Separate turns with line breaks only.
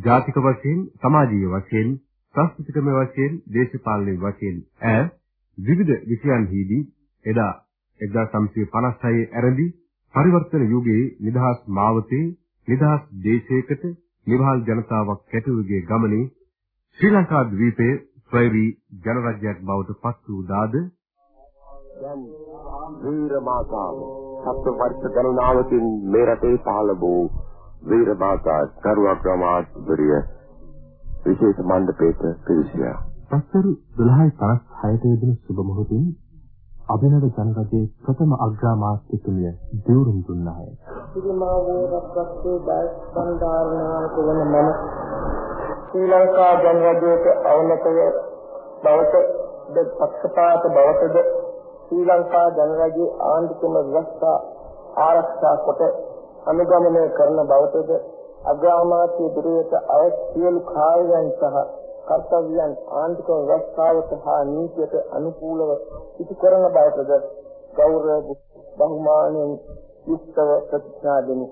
ජාතික වශයෙන්, සමාජීය වශයෙන්, සංස්කෘතිකමය වශයෙන්, දේශපාලනික වශයෙන් ඈ විවිධ විෂයන්හිදී එදා 1956 ඇරඹි පරිවර්තන යුගයේ නිදහස් මාවතේ නිදහස් දේශයකට නිවහල් ජනතාවක් කැටුවගේ ගමනේ ශ්‍රී ලංකා ද්වීපයේ ස්වෛරී ජනරජයක් බවට පත් වූ දාද
දැන් වීර මාතාව සත්ව වර්ෂ ගණනාවකින් මේ රටේ පහළ වූ වීර මාතා කරුණාක්‍රමාත්වරිය විශේෂ මණ්ඩපයක පිවිසියා.
පස්වරු 12:56ට යෙදෙන සුබ මොහොතින් අභිනව ජනරජයේ ප්‍රථම අග්‍රාමාත්‍යතුමිය දියුරුම් දුන්නාය.
සිරිමා වේරක්කස්සේ දාස් බණ්ඩාරනායක වන මම ශ්‍රී ලංකා ජනරජයේ අවනතය බවට ද පක්ෂපාත බවටද ශ්‍රී ලංකා ජනරජයේ ආණ්ඩුක්‍රම ව්‍යවස්ථා ආරක්ෂා කොට අනුගමනය කරන බවටද අග්‍රාමාත්‍ය දුරයට අය සියලු කාර්යයන් සහ කර්තව්‍යයන් ආන්තික ව්‍යවස්ථාවට හා නීතියට අනුකූලව ඉටු කරන බවටද ගෞරව බහුමානයෙන් යුක්තව ප්‍රතිඥා දෙමි.